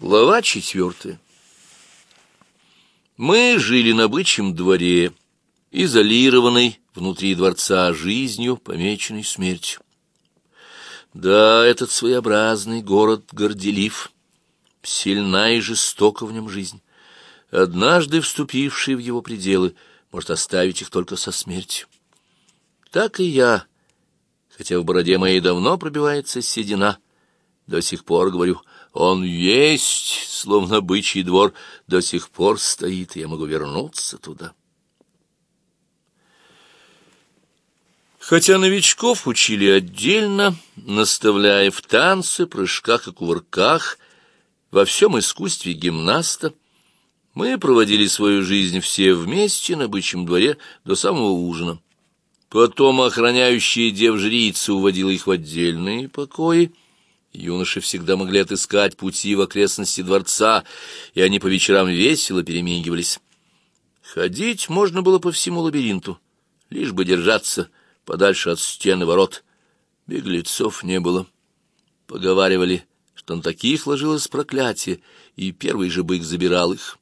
Глава четвертая. Мы жили на бычьем дворе, изолированной внутри дворца жизнью, помеченной смертью. Да, этот своеобразный город горделив, сильна и жестока в нем жизнь. Однажды вступивший в его пределы может оставить их только со смертью. Так и я, хотя в бороде моей давно пробивается седина, до сих пор говорю — он есть, словно бычий двор, до сих пор стоит, я могу вернуться туда. Хотя новичков учили отдельно, наставляя в танце, прыжках и кувырках, во всем искусстве гимнаста, мы проводили свою жизнь все вместе на бычьем дворе до самого ужина. Потом охраняющая дев-жрица уводила их в отдельные покои, Юноши всегда могли отыскать пути в окрестности дворца, и они по вечерам весело перемигивались. Ходить можно было по всему лабиринту, лишь бы держаться подальше от стены ворот. Беглецов не было. Поговаривали, что на таких ложилось проклятие, и первый же бык забирал их.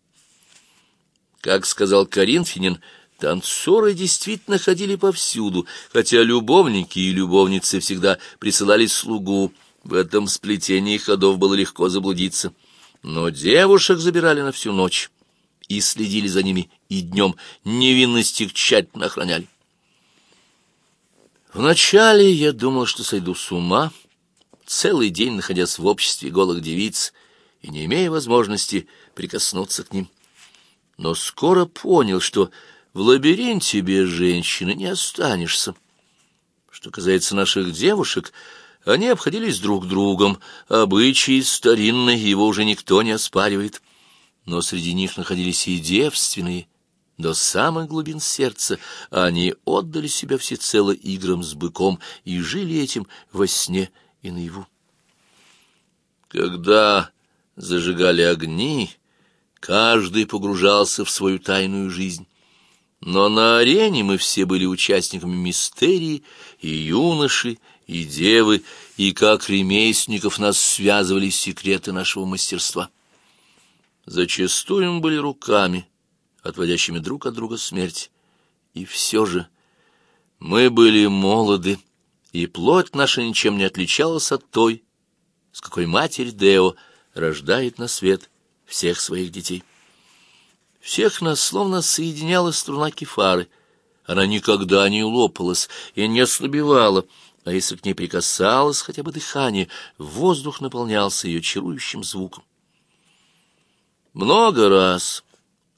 Как сказал Коринфянин, танцоры действительно ходили повсюду, хотя любовники и любовницы всегда присылали слугу, в этом сплетении ходов было легко заблудиться. Но девушек забирали на всю ночь и следили за ними, и днем невинность их тщательно охраняли. Вначале я думал, что сойду с ума, целый день находясь в обществе голых девиц и не имея возможности прикоснуться к ним. Но скоро понял, что в лабиринте без женщины не останешься. Что касается наших девушек, они обходились друг другом, обычаи старинные, его уже никто не оспаривает. Но среди них находились и девственные, до самых глубин сердца они отдали себя всецело играм с быком и жили этим во сне и наяву. Когда зажигали огни, каждый погружался в свою тайную жизнь. Но на арене мы все были участниками мистерии, и юноши, и девы, и как ремесленников нас связывали секреты нашего мастерства. Зачастую мы были руками, отводящими друг от друга смерть. И все же мы были молоды, и плоть наша ничем не отличалась от той, с какой матерь Део рождает на свет всех своих детей. Всех нас словно соединяла струна кефары. Она никогда не лопалась и не ослабевала, а если к ней прикасалось хотя бы дыхание, воздух наполнялся ее чарующим звуком. Много раз,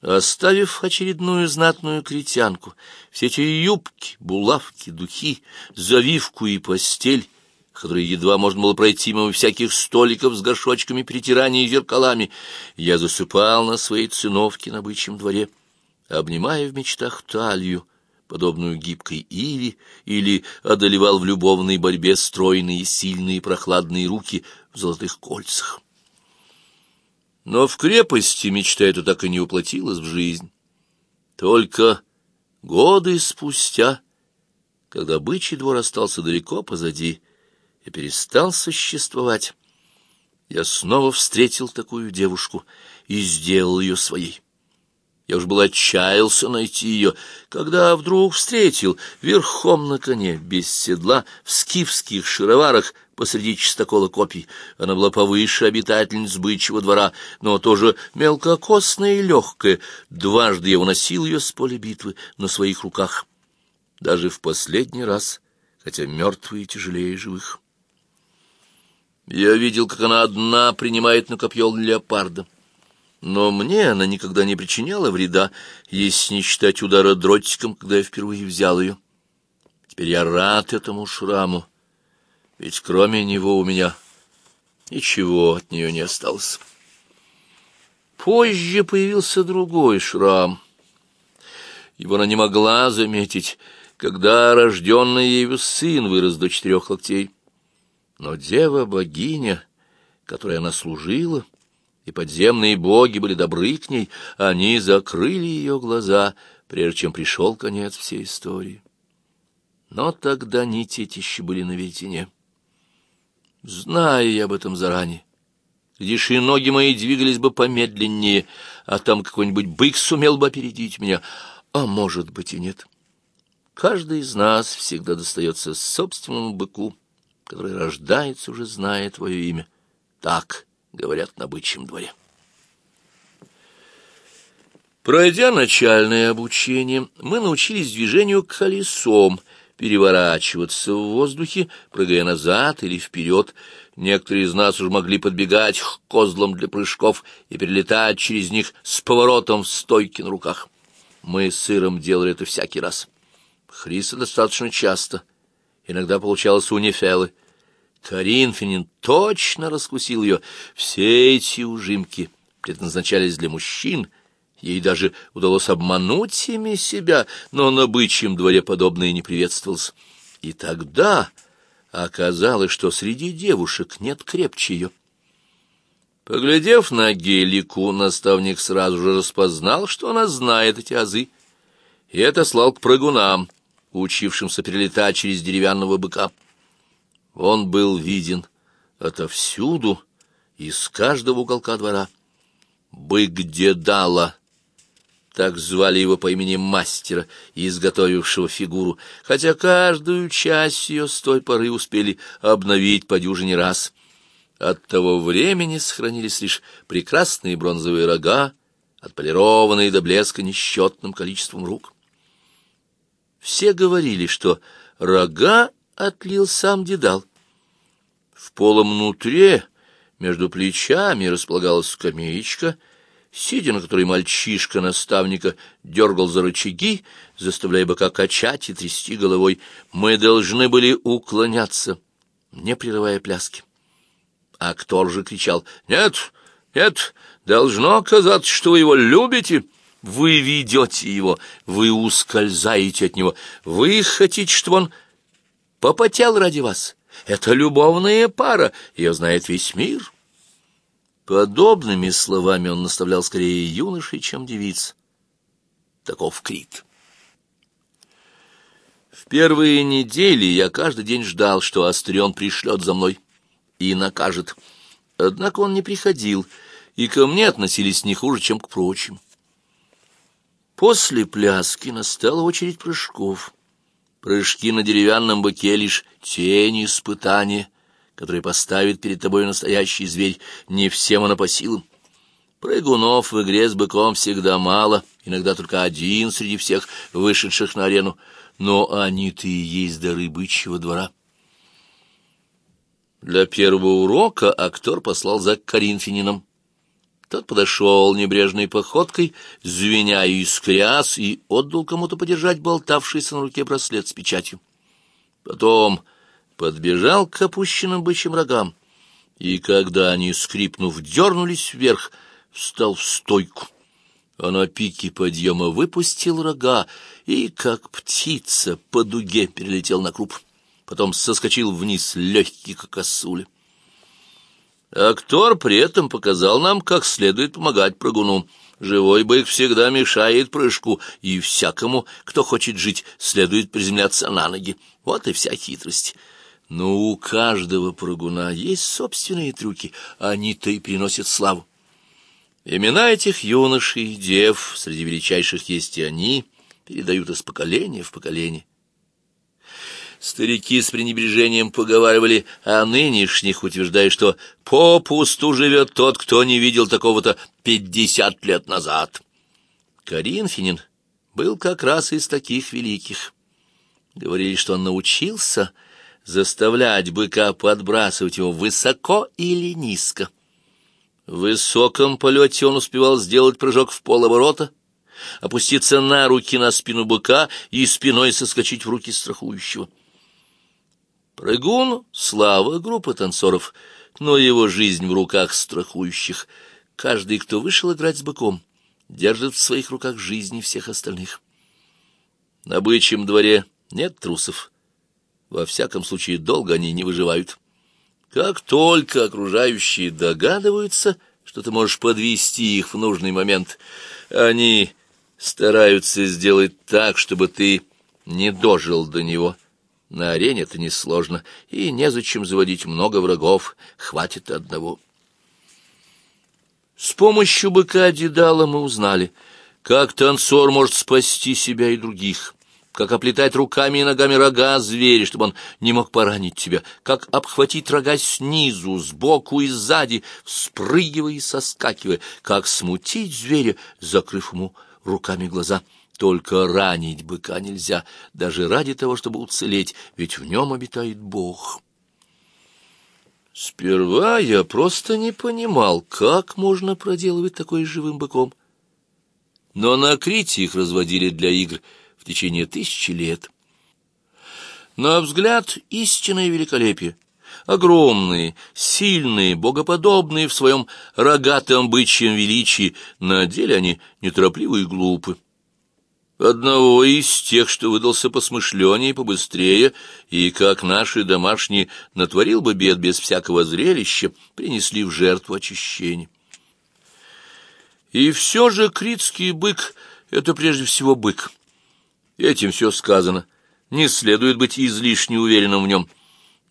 оставив очередную знатную критянку, все эти юбки, булавки, духи, завивку и постель, которые едва можно было пройти мимо всяких столиков с горшочками притирания и зеркалами, я засыпал на своей циновке на бычьем дворе, обнимая в мечтах талию, подобную гибкой иве, или одолевал в любовной борьбе стройные, сильные, прохладные руки в золотых кольцах. Но в крепости мечта эта так и не уплотилась в жизнь. Только годы спустя, когда бычий двор остался далеко позади и перестал существовать, я снова встретил такую девушку и сделал ее своей. Я уж был отчаялся найти ее, когда вдруг встретил верхом на коне, без седла, в скифских шароварах посреди чистокола копий. Она была повыше обитательниц бычьего двора, но тоже мелкокосная и легкая. Дважды я уносил ее с поля битвы на своих руках. Даже в последний раз, хотя мертвые тяжелее живых. Я видел, как она одна принимает на копье леопарда. Но мне она никогда не причиняла вреда, если не считать удара дротиком, когда я впервые взял ее. Теперь я рад этому шраму, ведь кроме него у меня ничего от нее не осталось. Позже появился другой шрам. Его она не могла заметить, когда рожденный ею сын вырос до четырех локтей. Но дева-богиня, которой она служила, — и подземные боги были добры к ней, они закрыли ее глаза, прежде чем пришел конец всей истории. Но тогда нити эти еще были на веретене. Зная я об этом заранее, Глядишь, и ноги мои двигались бы помедленнее, а там какой-нибудь бык сумел бы опередить меня, а может быть и нет. Каждый из нас всегда достается собственному быку, который рождается, уже зная твое имя. Так говорят на бычьем дворе. Пройдя начальное обучение, мы научились движению колесом, переворачиваться в воздухе, прыгая назад или вперед. Некоторые из нас уже могли подбегать к козлам для прыжков и перелетать через них с поворотом в стойке на руках. Мы с сыром делали это всякий раз. Хриса достаточно часто. Иногда получалось у. Коринфянин точно раскусил ее. Все эти ужимки предназначались для мужчин. Ей даже удалось обмануть ими себя, но на бычьем дворе подобное не приветствовалось. И тогда оказалось, что среди девушек нет крепче ее. Поглядев на Гелику, наставник сразу же распознал, что она знает эти азы, и это слал к прыгунам, учившимся перелетать через деревянного быка. Он был виден отовсюду, из каждого уголка двора. Бык Дедала, так звали его по имени мастера, изготовившего фигуру, хотя каждую часть ее с той поры успели обновить по дюжине раз — от того времени сохранились лишь прекрасные бронзовые рога, отполированные до блеска несчетным количеством рук. Все говорили, что рога отлил сам Дедал. В полом нутре между плечами располагалась скамеечка, сидя на которой мальчишка наставника дергал за рычаги, заставляя быка качать и трясти головой. Мы должны были уклоняться, не прерывая пляски. Актор же кричал «Нет, нет, должно казаться, что вы его любите». Вы ведете его, вы ускользаете от него, вы хотите, чтобы он попотел ради вас. Это любовная пара, ее знает весь мир. Подобными словами он наставлял скорее юношей, чем девиц. Таков Крит. В первые недели я каждый день ждал, что Астрион пришлет за мной и накажет. Однако он не приходил, и ко мне относились не хуже, чем к прочим. После пляски настала очередь прыжков. Прыжки на деревянном быке — лишь тень испытания, которые поставит перед тобой настоящий зверь, не всем она по силам. Прыгунов в игре с быком всегда мало, иногда только один среди всех вышедших на арену, но они-то и есть дары бычьего двора. Для первого урока актер послал за Коринфянином. Тот подошел небрежной походкой, звеня и искряс, и отдал кому-то подержать болтавшийся на руке браслет с печатью. Потом подбежал к опущенным бычьим рогам, и когда они, скрипнув, дернулись вверх, встал в стойку. А на пике подъема выпустил рога и, как птица, по дуге перелетел на круп потом соскочил вниз, легкий, как косуля. Актор при этом показал нам, как следует помогать прыгуну. Живой бык всегда мешает прыжку, и всякому, кто хочет жить, следует приземляться на ноги. Вот и вся хитрость. Но у каждого прыгуна есть собственные трюки, они-то и приносят славу. Имена этих юношей дев, среди величайших есть и они, передают из поколения в поколение. Старики с пренебрежением поговаривали о нынешних, утверждая, что попусту живет тот, кто не видел такого-то пятьдесят лет назад. Коринфянин был как раз из таких великих. Говорили, что он научился заставлять быка подбрасывать его высоко или низко. В высоком полете он успевал сделать прыжок в полоборота, опуститься на руки на спину быка и спиной соскочить в руки страхующего. Прыгун — слава группы танцоров, но его жизнь в руках страхующих. Каждый, кто вышел играть с быком, держит в своих руках жизни всех остальных. На бычьем дворе нет трусов. Во всяком случае, долго они не выживают. Как только окружающие догадываются, что ты можешь подвести их в нужный момент, они стараются сделать так, чтобы ты не дожил до него — на арене это несложно, и незачем заводить много врагов, хватит одного. помощью быка Дедала мы узнали, как танцор может спасти себя и других, как оплетать руками и ногами рога зверя, чтобы он не мог поранить тебя, как обхватить рога снизу, сбоку и сзади, спрыгивая и соскакивая, как смутить зверя, закрыв ему руками глаза. Только ранить быка нельзя, даже ради того, чтобы уцелеть, ведь в нем обитает Бог. Сперва я просто не понимал, как можно проделывать такое живым быком. Но на Крите их разводили для игр — в течение тысячи лет. На взгляд истинное великолепие. Огромные, сильные, богоподобные в своем рогатом бычьем величии, на деле они неторопливы и глупы. Одного из тех, что выдался посмышленнее побыстрее, и, как наши домашние, натворил бы бед без всякого зрелища, принесли в жертву очищения. И все же критский бык — это прежде всего бык — Этим все сказано. Не следует быть излишне уверенным в нем.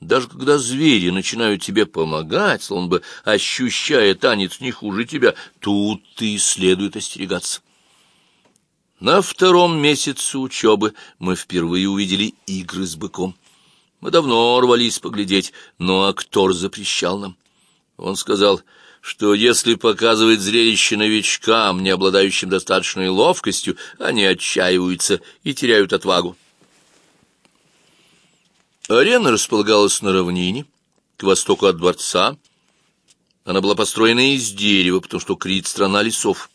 Даже когда звери начинают тебе помогать, словно бы ощущая танец не хуже тебя, тут и следует остерегаться. На втором месяце учебы мы впервые увидели игры с быком. Мы давно рвались поглядеть, но актор запрещал нам. Он сказал что если показывать зрелище новичкам, не обладающим достаточной ловкостью, они отчаиваются и теряют отвагу. Арена располагалась на равнине, к востоку от дворца. Она была построена из дерева, потому что Крит — страна лесов.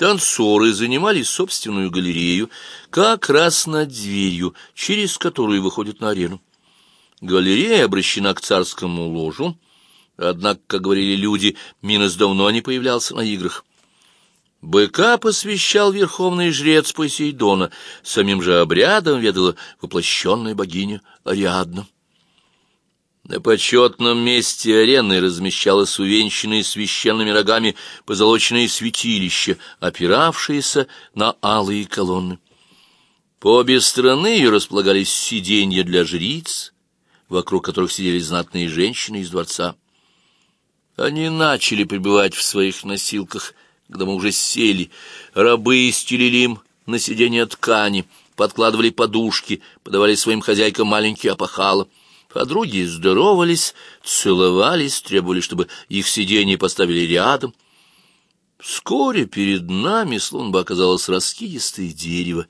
Танцоры занимали собственную галерею, как раз над дверью, через которую выходят на арену. Галерея обращена к царскому ложу, Однако, как говорили люди, Минос давно не появлялся на играх. Быка посвящал верховный жрец Посейдона, самим же обрядом ведала воплощенная богиня Ариадна. На почетном месте арены размещалось увенчанное священными рогами позолоченное святилище, опиравшееся на алые колонны. По обе стороны ее располагались сиденья для жриц, вокруг которых сидели знатные женщины из дворца. Они начали пребывать в своих носилках, когда мы уже сели. Рабы стелили им на сиденье ткани, подкладывали подушки, подавали своим хозяйкам маленькие опахала. Подруги здоровались, целовались, требовали, чтобы их сиденье поставили рядом. Вскоре перед нами словно бы оказалось раскидистое дерево,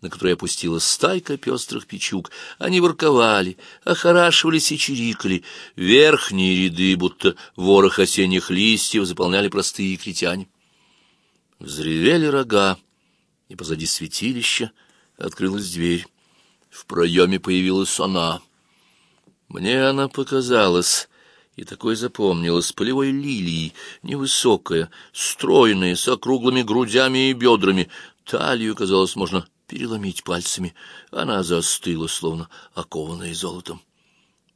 на которое опустилась стайка пестрых печук. Они ворковали, охорашивались и чирикали. Верхние ряды, будто ворох осенних листьев, заполняли простые критяне. Взревели рога, и позади святилища открылась дверь. В проеме появилась она. Мне она показалась и такой запомнилась полевой лилией, невысокая, стройная, с округлыми грудями и бедрами. Талию, казалось, можно переломить пальцами. Она застыла, словно окованная золотом.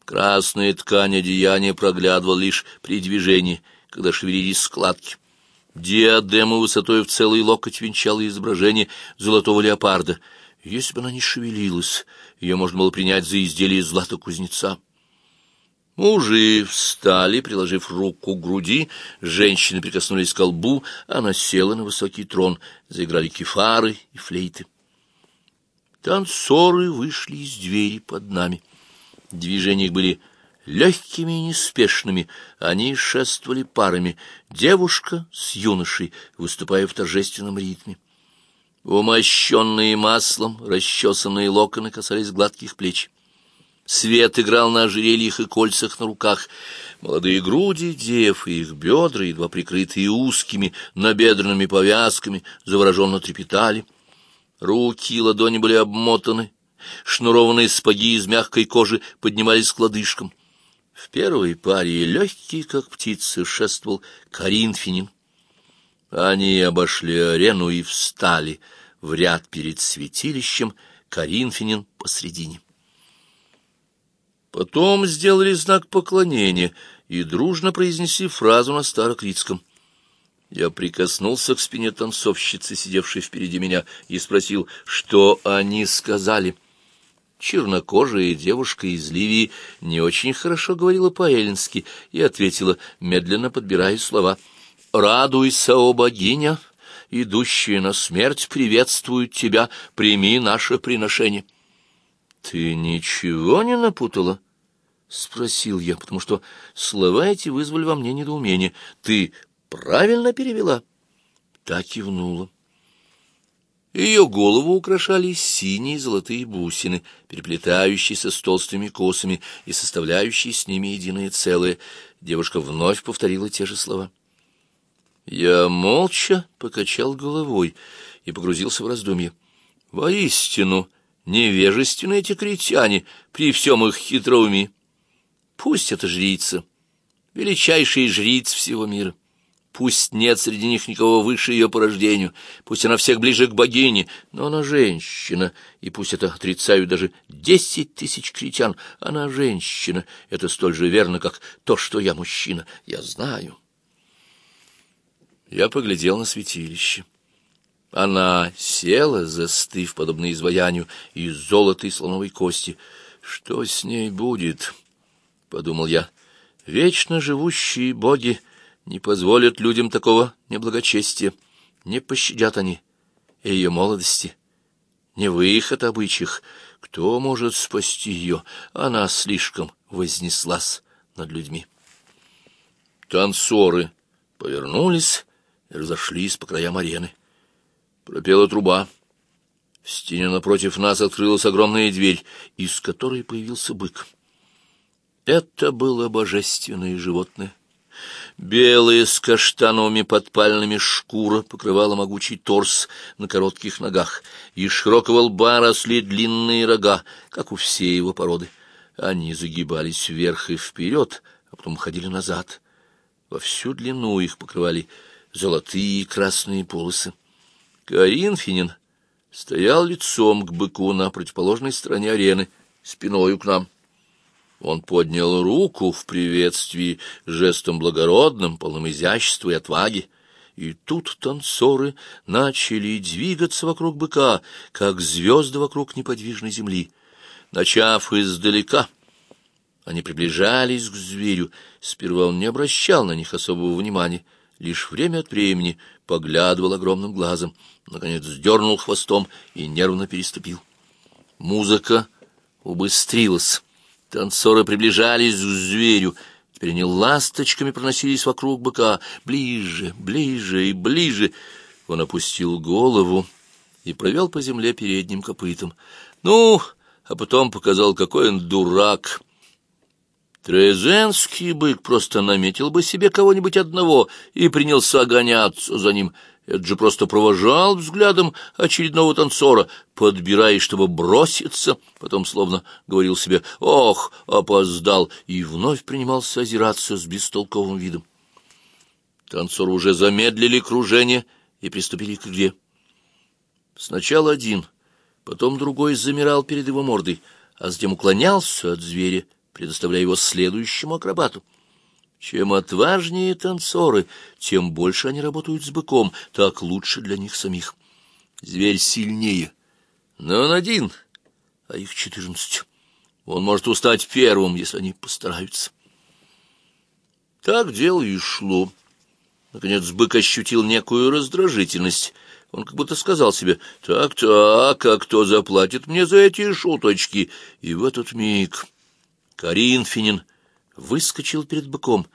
Красная ткань одеяния проглядывала лишь при движении, когда шевелились складки. Диадема высотой в целый локоть венчала изображение золотого леопарда. Если бы она не шевелилась, ее можно было принять за изделие злата кузнеца. Мужи встали, приложив руку к груди, женщины прикоснулись к колбу, она села на высокий трон, заиграли кефары и флейты. Танцоры вышли из двери под нами. Движения их были легкими и неспешными, они шествовали парами, девушка с юношей, выступая в торжественном ритме. Умощенные маслом, расчесанные локоны касались гладких плеч. Свет играл на ожерельях и кольцах на руках. Молодые груди дев и их бедра, едва прикрытые узкими набедренными повязками, завороженно трепетали. Руки и ладони были обмотаны, шнурованные спаги из мягкой кожи поднимались к лодыжкам. В первой паре легкий, как птица, шествовал Коринфянин. Они обошли арену и встали в ряд перед святилищем, Коринфянин посредине. Потом сделали знак поклонения и дружно произнесли фразу на старокритском — я прикоснулся к спине танцовщицы, сидевшей впереди меня, и спросил, что они сказали. Чернокожая девушка из Ливии не очень хорошо говорила по-эллински и ответила, медленно подбирая слова. Радуйся, о богиня, идущая на смерть приветствует тебя, прими наше приношение. Ты ничего не напутала? — спросил я, потому что слова эти вызвали во мне недоумение. Ты правильно перевела? Так кивнула. Ее голову украшали синие золотые бусины, переплетающиеся с толстыми косами и составляющие с ними единое целое. Девушка вновь повторила те же слова. Я молча покачал головой и погрузился в раздумье. Воистину, невежественны эти критяне при всем их хитроумии. Пусть это жрица, величайший жриц всего мира. Пусть нет среди них никого выше ее по рождению, пусть она всех ближе к богине, но она женщина, и пусть это отрицают даже десять тысяч критян, она женщина, это столь же верно, как то, что я мужчина, я знаю. Я поглядел на святилище. Она села, застыв, подобно изваянию, из золотой слоновой кости. Что с ней будет? — подумал я. Вечно живущие боги — не позволят людям такого неблагочестия, не пощадят они ее молодости, не в их это обычаях. Кто может спасти ее? Она слишком вознеслась над людьми. Танцоры повернулись и разошлись по краям арены. Пропела труба. В стене напротив нас открылась огромная дверь, из которой появился бык. Это было божественное животное. Белая с каштановыми подпальными шкура покрывала могучий торс на коротких ногах, и широкого лба росли длинные рога, как у всей его породы. Они загибались вверх и вперед, а потом ходили назад. Во всю длину их покрывали золотые и красные полосы. Коринфянин стоял лицом к быку на противоположной стороне арены, спиной к нам. Он поднял руку в приветствии жестом благородным, полным изящества и отваги. И тут танцоры начали двигаться вокруг быка, как звезды вокруг неподвижной земли. Начав издалека, они приближались к зверю. Сперва он не обращал на них особого внимания, лишь время от времени поглядывал огромным глазом, наконец сдернул хвостом и нервно переступил. Музыка убыстрилась. Танцоры приближались к зверю. Теперь они ласточками проносились вокруг быка. Ближе, ближе и ближе. Он опустил голову и провел по земле передним копытом. Ну, а потом показал, какой он дурак. Трезенский бык просто наметил бы себе кого-нибудь одного и принялся гоняться за ним — это же просто провожал взглядом очередного танцора, подбирая, чтобы броситься, потом словно говорил себе «Ох, опоздал!» и вновь принимался озираться с бестолковым видом. Танцоры уже замедлили кружение и приступили к игре. Сначала один, потом другой замирал перед его мордой, а затем уклонялся от зверя, предоставляя его следующему акробату. Чем отважнее танцоры, тем больше они работают с быком, так лучше для них самих. Зверь сильнее, но он один, а их четырнадцать. Он может устать первым, если они постараются. Так дело и шло. Наконец бык ощутил некую раздражительность. Он как будто сказал себе «Так-так, а кто заплатит мне за эти шуточки?» И в этот миг Коринфянин выскочил перед быком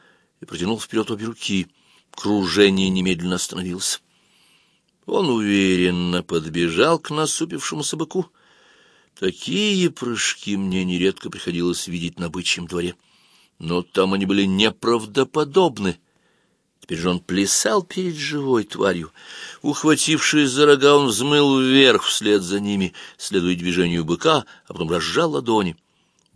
и протянул вперед обе руки. Кружение немедленно остановилось. Он уверенно подбежал к насупившемуся быку. Такие прыжки мне нередко приходилось видеть на бычьем дворе. Но там они были неправдоподобны. Теперь же он плясал перед живой тварью. Ухватившись за рога, он взмыл вверх вслед за ними, следуя движению быка, а потом разжал ладони.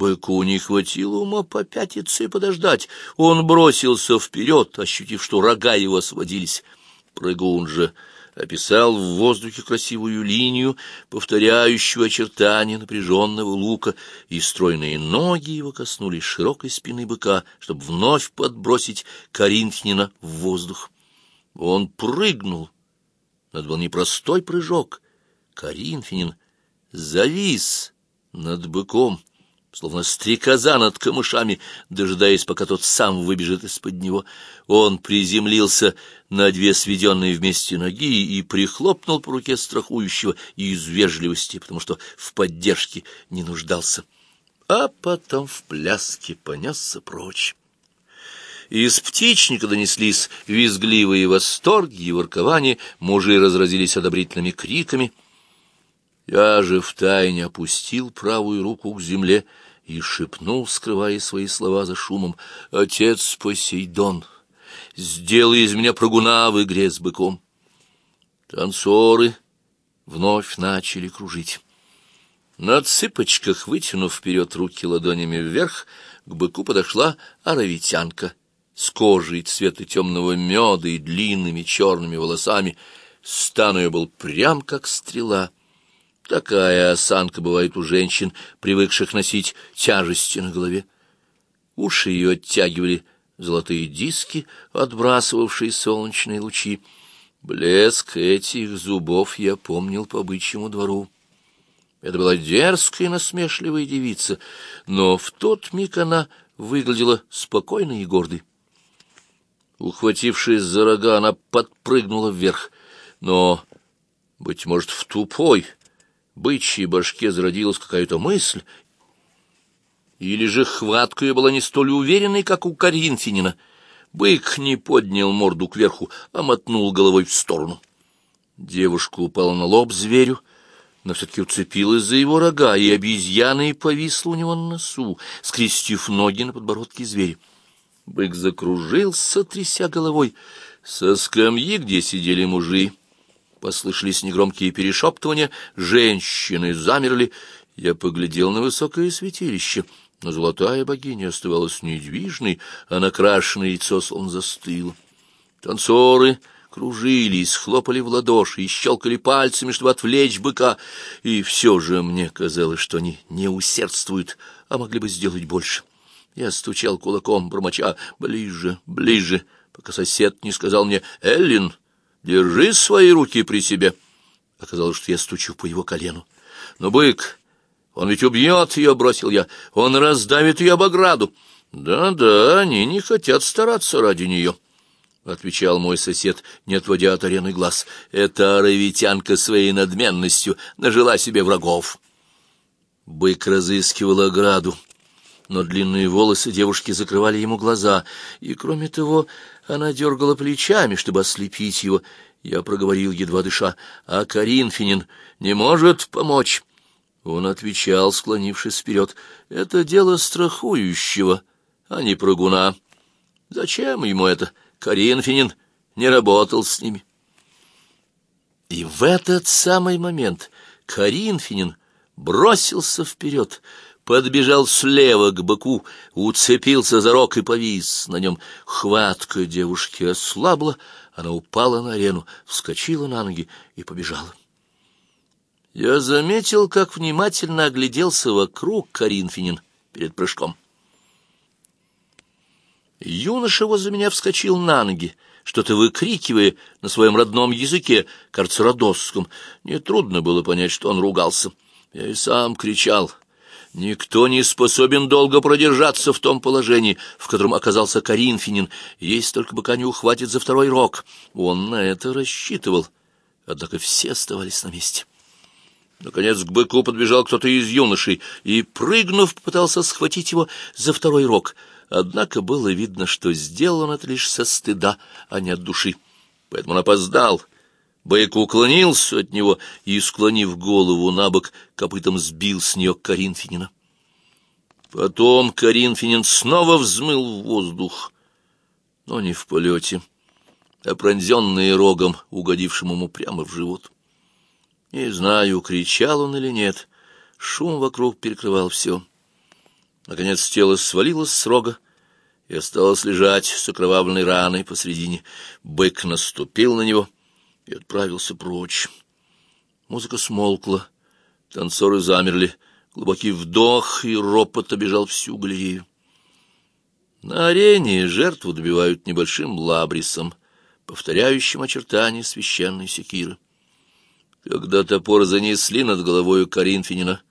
Быку не хватило ума попятиться и подождать. Он бросился вперед, ощутив, что рога его сводились. Прыгун же описал в воздухе красивую линию, повторяющую очертания напряженного лука, и стройные ноги его коснулись широкой спины быка, чтобы вновь подбросить Коринфянина в воздух. Он прыгнул. Это был непростой прыжок. Коринфянин завис над быком, словно стрекоза над камышами, дожидаясь, пока тот сам выбежит из-под него. Он приземлился на две сведенные вместе ноги и прихлопнул по руке страхующего из вежливости, потому что в поддержке не нуждался. А потом в пляске понесся прочь. Из птичника донеслись визгливые восторги и воркования, мужи разразились одобрительными криками. Я же втайне опустил правую руку к земле и шепнул, скрывая свои слова за шумом, «Отец Посейдон, сделай из меня прогуна в игре с быком». Танцоры вновь начали кружить. На цыпочках, вытянув вперед руки ладонями вверх, к быку подошла аравитянка с кожей цвета темного меда и длинными черными волосами. Стан ее был прям как стрела — Такая осанка бывает у женщин, привыкших носить тяжести на голове. Уши ее оттягивали золотые диски, отбрасывавшие солнечные лучи. Блеск этих зубов я помнил по бычьему двору. Это была дерзкая и насмешливая девица, но в тот миг она выглядела спокойной и гордой. Ухватившись за рога, она подпрыгнула вверх, но, быть может, в тупой, бычьей башке зародилась какая-то мысль, или же хватка ее была не столь уверенной, как у Коринфянина. Бык не поднял морду кверху, а мотнул головой в сторону. Девушка упала на лоб зверю, но все-таки уцепилась за его рога, и обезьяна повисла у него на носу, скрестив ноги на подбородке зверя. Бык закружился, тряся головой. Со скамьи, где сидели мужи, Послышались негромкие перешептывания, женщины замерли. Я поглядел на высокое святилище, но золотая богиня оставалась недвижной, а накрашенное яйцо словно застыло. Танцоры кружились, хлопали в ладоши и щелкали пальцами, чтобы отвлечь быка, и все же мне казалось, что они не усердствуют, а могли бы сделать больше. Я стучал кулаком, бормоча «ближе, ближе», пока сосед не сказал мне «Эллин». Держи свои руки при себе. Оказалось, что я стучу по его колену. Но бык, он ведь убьет ее, бросил я. Он раздавит ее об ограду. Да-да, они не хотят стараться ради нее. — отвечал мой сосед, не отводя от арены глаз. — Эта аравитянка своей надменностью нажила себе врагов. Бык разыскивал ограду, но длинные волосы девушки закрывали ему глаза, и, кроме того, она дергала плечами, чтобы ослепить его. Я проговорил, едва дыша, а Коринфянин не может помочь. Он отвечал, склонившись вперед, это дело страхующего, а не прогуна. Зачем ему это? Коринфянин не работал с ними. И в этот самый момент Коринфянин бросился вперед, подбежал слева к быку, уцепился за рог и повис на нем. Хватка девушки ослабла, она упала на арену, вскочила на ноги и побежала. Я заметил, как внимательно огляделся вокруг Коринфянин перед прыжком. Юноша возле меня вскочил на ноги, что-то выкрикивая на своем родном языке, кажется, родосском. Нетрудно было понять, что он ругался. Я и сам кричал — Никто не способен долго продержаться в том положении, в котором оказался Коринфянин, есть только пока не ухватит за второй рог. Он на это рассчитывал, однако все оставались на месте. Наконец к быку подбежал кто-то из юношей и, прыгнув, попытался схватить его за второй рог. Однако было видно, что сделал он это лишь со стыда, а не от души. Поэтому он опоздал — Бык уклонился от него и, склонив голову на бок, копытом сбил с нее Коринфянина. Потом Коринфянин снова взмыл в воздух, но не в полете, а пронзенный рогом, угодившим ему прямо в живот. Не знаю, кричал он или нет, шум вокруг перекрывал все. Наконец тело свалилось с рога и осталось лежать с окровавленной раной посредине. Бык наступил на него — и отправился прочь. Музыка смолкла, танцоры замерли, глубокий вдох и ропот обежал всю галерею. На арене жертву добивают небольшим лабрисом, повторяющим очертания священной секиры. Когда топор занесли над головою Коринфянина,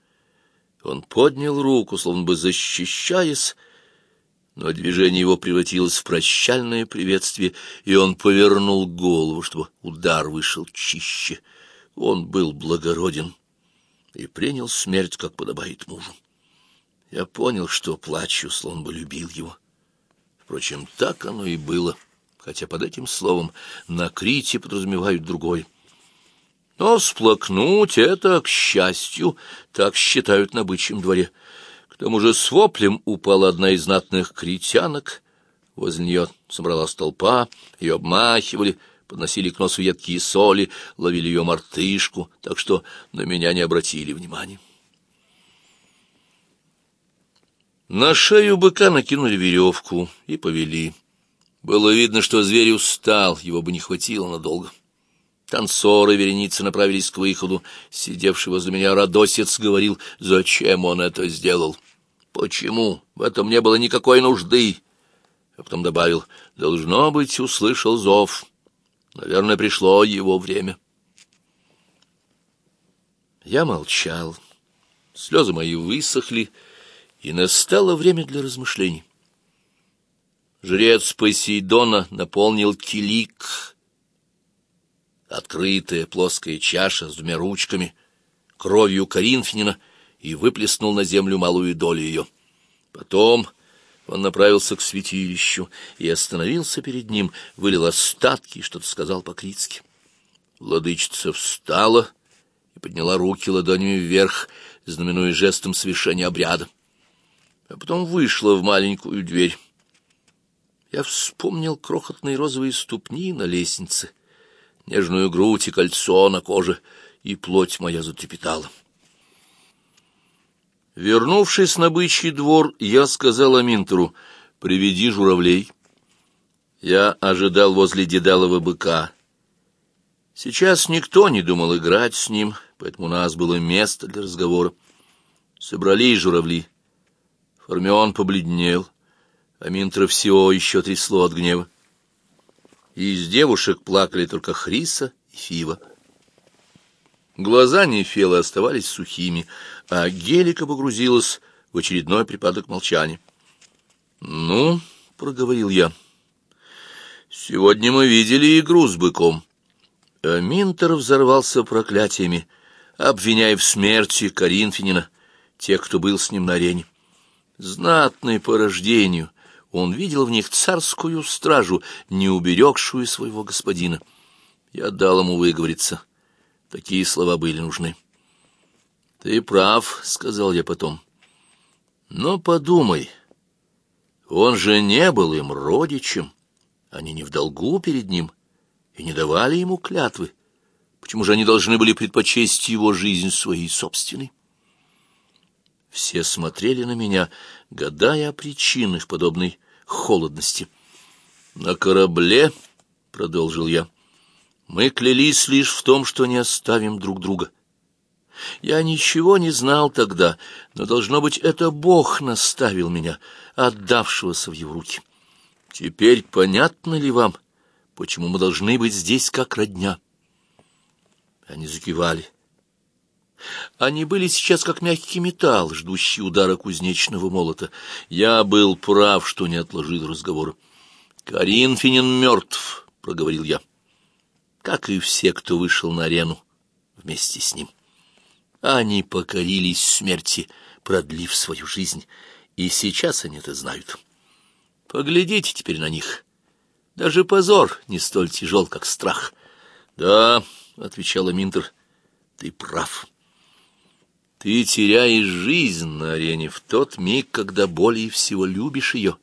Он поднял руку, словно бы защищаясь, но движение его превратилось в прощальное приветствие, и он повернул голову, чтобы удар вышел чище. Он был благороден и принял смерть, как подобает мужу. Я понял, что плачу, словно бы любил его. Впрочем, так оно и было, хотя под этим словом на Крите подразумевают другое. Но сплакнуть — это, к счастью, так считают на бычьем дворе. Тому же с воплем упала одна из знатных критянок. Возле нее собралась толпа, ее обмахивали, подносили к носу едкие соли, ловили ее мартышку, так что на меня не обратили внимания. На шею быка накинули веревку и повели. Было видно, что зверь устал, его бы не хватило надолго. Танцоры вереницы направились к выходу. Сидевший возле меня радосец говорил, зачем он это сделал. Почему? В этом не было никакой нужды. А потом добавил, должно быть, услышал зов. Наверное, пришло его время. Я молчал. Слезы мои высохли, и настало время для размышлений. Жрец Посейдона наполнил килик открытая плоская чаша с двумя ручками, кровью Коринфянина, и выплеснул на землю малую долю ее. Потом он направился к святилищу и остановился перед ним, вылил остатки и что-то сказал по-критски. Владычица встала и подняла руки ладонями вверх, знаменуя жестом совершения обряда. А потом вышла в маленькую дверь. Я вспомнил крохотные розовые ступни на лестнице — нежную грудь и кольцо на коже, и плоть моя затрепетала. Вернувшись на бычий двор, я сказал Аминтеру, «Приведи журавлей». Я ожидал возле дедалого быка. Сейчас никто не думал играть с ним, поэтому у нас было место для разговора. Собрались журавли. Формион побледнел, а Минтра всего еще трясло от гнева и из девушек плакали только Хриса и Фива. Глаза Нефела оставались сухими, а Гелика погрузилась в очередной припадок молчания. «Ну, — проговорил я, — сегодня мы видели игру с быком». Минтер взорвался проклятиями, обвиняя в смерти Коринфянина, тех, кто был с ним на арене. Знатный по рождению, он видел в них царскую стражу, не уберегшую своего господина. Я дал ему выговориться. Такие слова были нужны. «Ты прав», — сказал я потом. «Но подумай, он же не был им родичем, они не в долгу перед ним и не давали ему клятвы. Почему же они должны были предпочесть его жизнь своей собственной?» Все смотрели на меня, гадая о причинах подобной холодности. «На корабле, — продолжил я, — мы клялись лишь в том, что не оставим друг друга. Я ничего не знал тогда, но, должно быть, это Бог наставил меня, отдавшегося в его руки. Теперь понятно ли вам, почему мы должны быть здесь как родня?» Они закивали. Они были сейчас как мягкий металл, ждущий удара кузнечного молота. Я был прав, что не отложил разговор. «Коринфянин мертв», — проговорил я, — «как и все, кто вышел на арену вместе с ним. Они покорились смерти, продлив свою жизнь, и сейчас они это знают. Поглядите теперь на них. Даже позор не столь тяжел, как страх». «Да», — отвечала Минтер, — «ты прав». Ты теряешь жизнь на арене в тот миг, когда более всего любишь ее.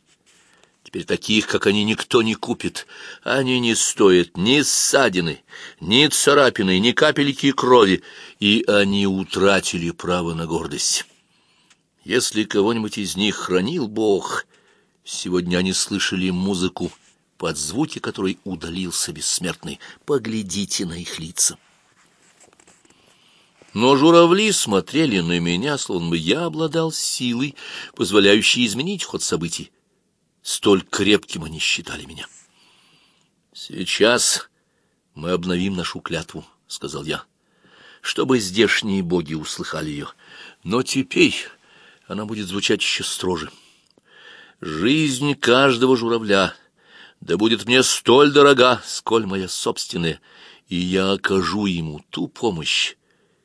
Теперь таких, как они, никто не купит. Они не стоят ни ссадины, ни царапины, ни капельки крови, и они утратили право на гордость. Если кого-нибудь из них хранил Бог, сегодня они слышали музыку, под звуки которой удалился бессмертный. Поглядите на их лица. Но журавли смотрели на меня, словно бы я обладал силой, позволяющей изменить ход событий. Столь крепким они считали меня. «Сейчас мы обновим нашу клятву», — сказал я. чтобы здешние боги услыхали ее. Но теперь она будет звучать еще строже. Жизнь каждого журавля да будет мне столь дорога, сколь моя собственная, и я окажу ему ту помощь,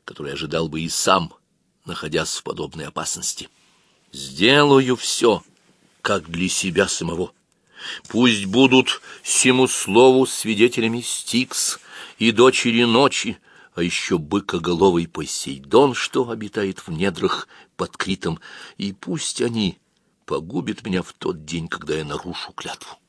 которую ожидал бы и сам, находясь в подобной опасности. Сделаю все, как для себя самого. Пусть будут всему слову свидетелями Стикс и дочери ночи, а еще быкоголовый Посейдон, что обитает в недрах под Критом, и пусть они погубят меня в тот день, когда я нарушу клятву.